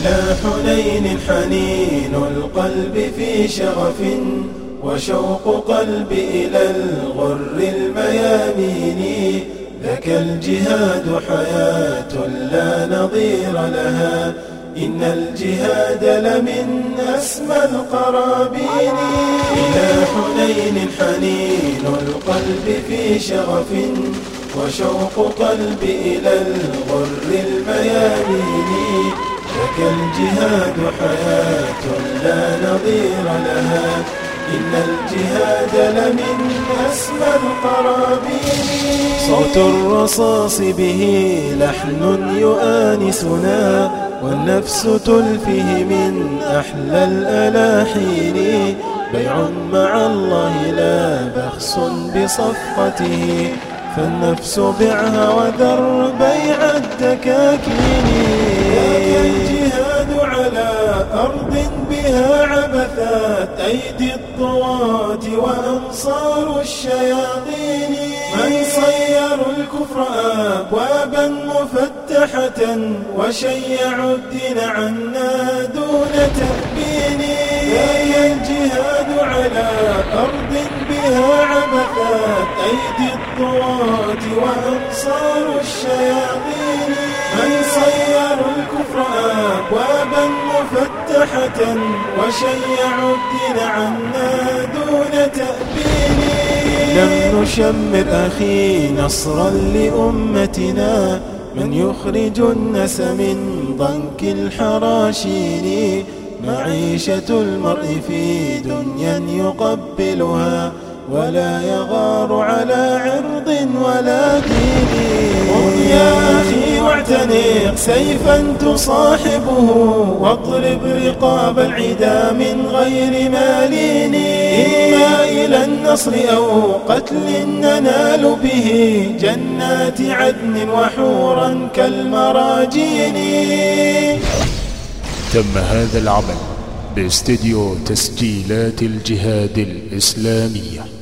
إلى حنين حنين القلب في شغف وشوق قلبي إلى الغر الميامين ذاك الجهاد حياة لا نظير لها. إن الجهاد لمن أسمى القرابين. إلى حنين حنين القلب في شغف وشوق قلبي إلى الغر الميامين. لك الجهاد حياة لا نظير لها. إن الجهاد لمن أسمى القرابين. صوت الرصاص به لحن يؤانسنا والنفس تلفه من أحلى الألاحين. بيع مع الله لا بخس بصفقته فالنفس بعها وذر بيع الدكاكين. أرض بها عبثات أيدي الطغاة وأنصار الشياطين. من صيروا الكفر أبوابا مفتحة وشيعوا الدين عنا دون تأبين. يا الجهاد على أرض بها عبثات أيدي الطغاة وأنصار الشياطين. من صيروا مفتحة وشيعوا الدين عنا دون تأبين. لم نشمر أخي نصرا لأمتنا من يخرج الناس من ضنك الحراشين. معيشة المرء في دنيا يقبلها ولا يغار على عرض ولا واعتنق سيفا تصاحبه واضرب رقاب العدا من غير مالين إما إلى النصر أو قتل ننال به جنات عدن وحورا كالمراجين. تم هذا العمل باستديو تسجيلات الجهاد الإسلامية.